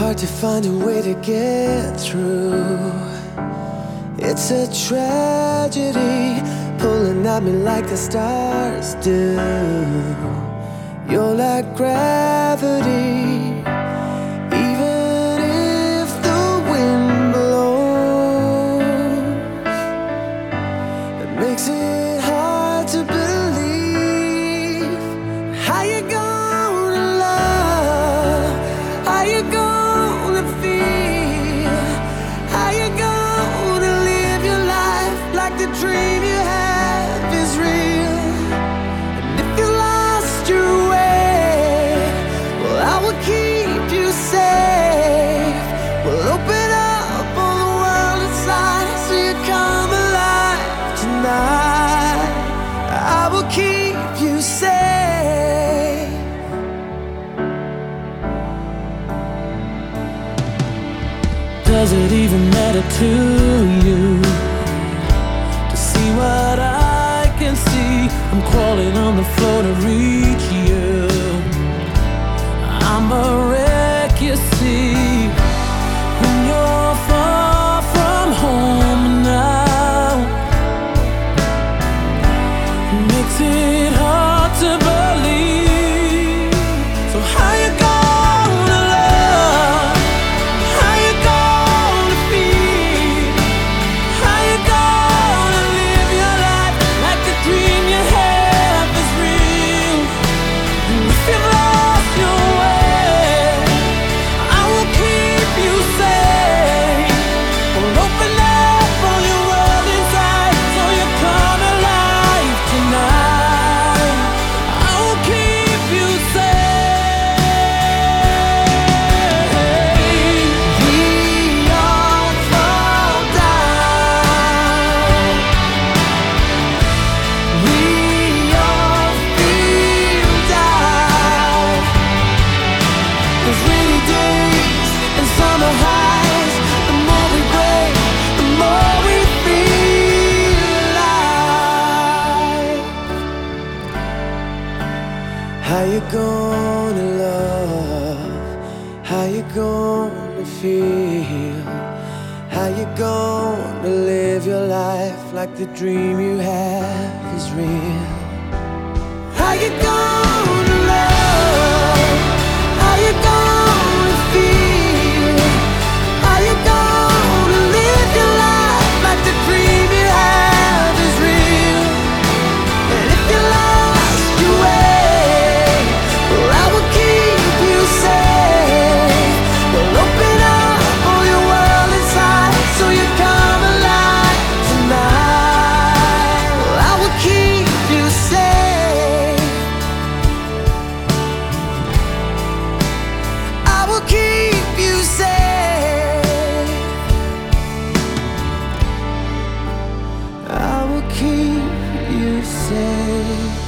Hard to find a way to get through. It's a tragedy pulling at me like the stars do. You're like gravity it to you to see what I can see. I'm crawling on the floor to read. How you gonna love? How you gonna feel? How you gonna live your life like the dream you have is real? say.